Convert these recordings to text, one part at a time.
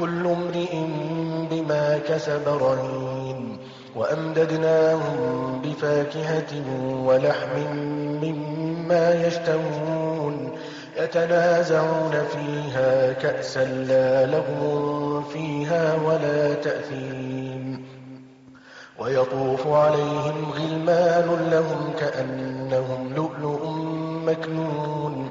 كل امرئ بما كسب رهين وأمددناهم بفاكهة ولحم مما يشتهون يتنازعون فيها كأسا لا لغو فيها ولا تأثيم ويطوف عليهم غلمان لهم كأنهم لؤلؤ مكنون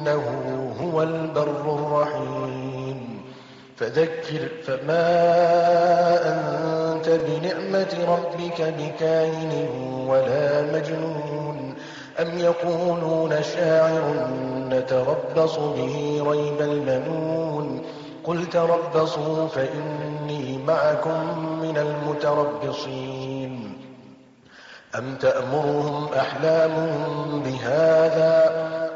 إنه هو البر الرحيم. فذكر فما أنت بنعمة ربك بكاهن ولا مجنون. أم يقولون شاعر نتربص به ريب المنون. قل تربصوا فإني معكم من المتربصين. أم تأمرهم أحلامهم بهذا